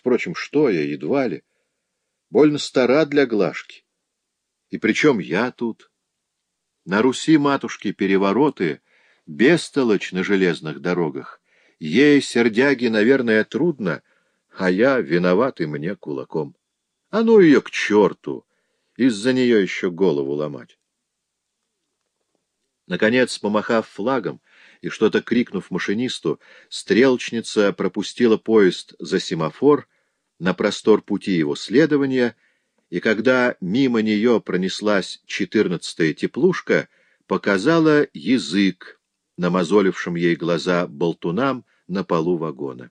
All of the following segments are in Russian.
Впрочем, что я, едва ли. Больно стара для Глашки. И причем я тут. На Руси, матушки, перевороты, бестолочь на железных дорогах. Ей, сердяги, наверное, трудно, а я виноват и мне кулаком. А ну ее к черту! Из-за нее еще голову ломать. Наконец, помахав флагом и что-то крикнув машинисту, стрелочница пропустила поезд за семафор на простор пути его следования, и когда мимо нее пронеслась четырнадцатая теплушка, показала язык, намазолившим ей глаза болтунам на полу вагона.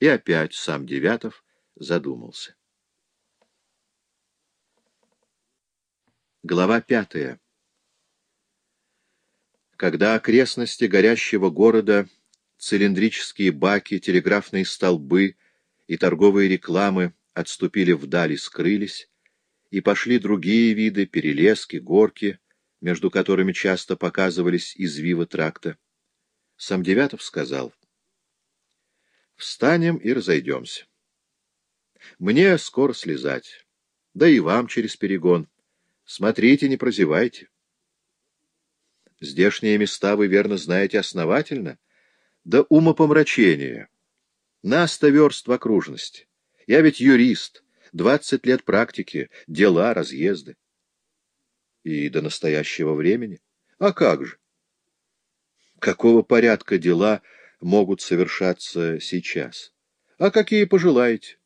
И опять сам Девятов задумался. Глава пятая когда окрестности горящего города, цилиндрические баки, телеграфные столбы и торговые рекламы отступили вдали, скрылись, и пошли другие виды, перелески, горки, между которыми часто показывались извивы тракта. Сам Девятов сказал, «Встанем и разойдемся. Мне скоро слезать, да и вам через перегон. Смотрите, не прозевайте». Здешние места вы верно знаете основательно. Да умопомрачение. На-сто верст в окружности. Я ведь юрист, двадцать лет практики, дела, разъезды. И до настоящего времени? А как же? Какого порядка дела могут совершаться сейчас? А какие пожелаете?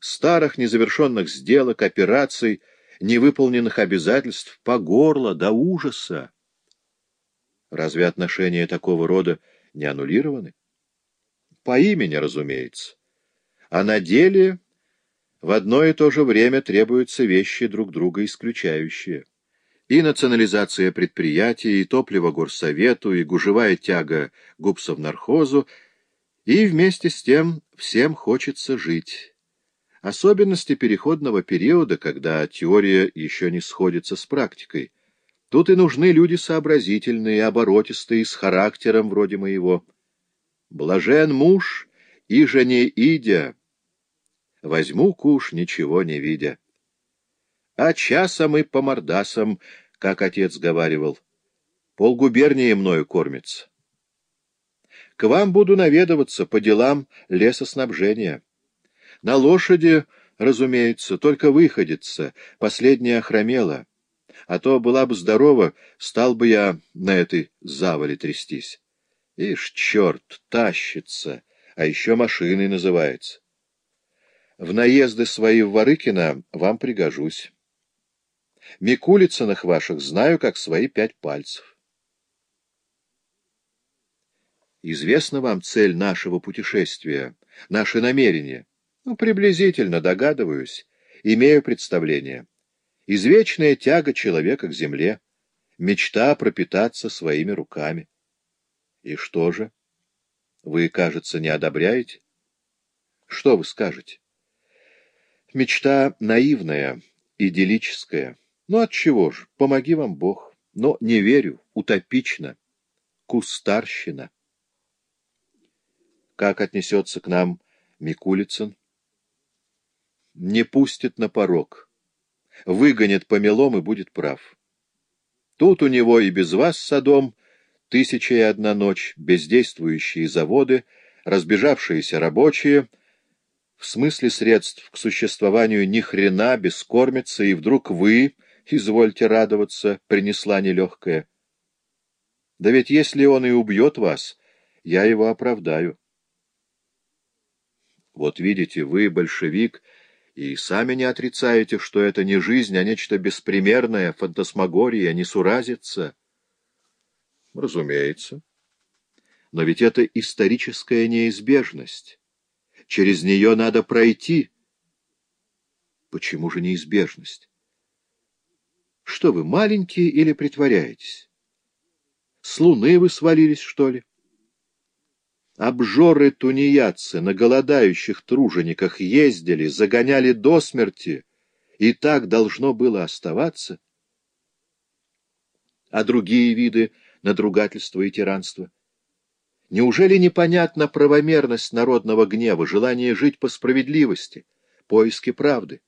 Старых незавершенных сделок, операций, невыполненных обязательств по горло до ужаса. Разве отношения такого рода не аннулированы? По имени, разумеется. А на деле в одно и то же время требуются вещи друг друга исключающие. И национализация предприятий, и топливо горсовету, и гужевая тяга губсовнархозу, и вместе с тем всем хочется жить. Особенности переходного периода, когда теория еще не сходится с практикой. Тут и нужны люди сообразительные, оборотистые, с характером вроде моего. Блажен муж, и жене идя, возьму куш, ничего не видя. А часом и по мордасам, как отец говаривал, полгубернии мною кормится. К вам буду наведываться по делам лесоснабжения. На лошади, разумеется, только выходится, последняя охромела а то была бы здорова, стал бы я на этой завале трястись. Ишь, черт, тащится, а еще машиной называется. В наезды свои в Ворыкино вам пригожусь. Микулицыных ваших знаю, как свои пять пальцев. Известна вам цель нашего путешествия, наши намерения? Ну, приблизительно догадываюсь, имею представление извечная тяга человека к земле, мечта пропитаться своими руками. И что же? Вы, кажется, не одобряете? Что вы скажете? Мечта наивная, идиллическая. Ну, от чего ж? Помоги вам Бог. Но не верю, утопично, кустарщина. Как отнесется к нам Микулицын? Не пустит на порог выгонит помелом и будет прав. Тут у него и без вас, Содом, тысяча и одна ночь, бездействующие заводы, разбежавшиеся рабочие, в смысле средств к существованию ни хрена, бескормица, и вдруг вы, извольте радоваться, принесла нелегкая. Да ведь если он и убьет вас, я его оправдаю. Вот видите, вы, большевик, — и сами не отрицаете, что это не жизнь, а нечто беспримерное, фантасмагория, несуразица. Разумеется. Но ведь это историческая неизбежность. Через нее надо пройти. Почему же неизбежность? Что вы, маленькие или притворяетесь? С луны вы свалились, что ли? Обжоры-тунеядцы на голодающих тружениках ездили, загоняли до смерти, и так должно было оставаться. А другие виды надругательства и тиранства? Неужели непонятна правомерность народного гнева, желание жить по справедливости, поиски правды?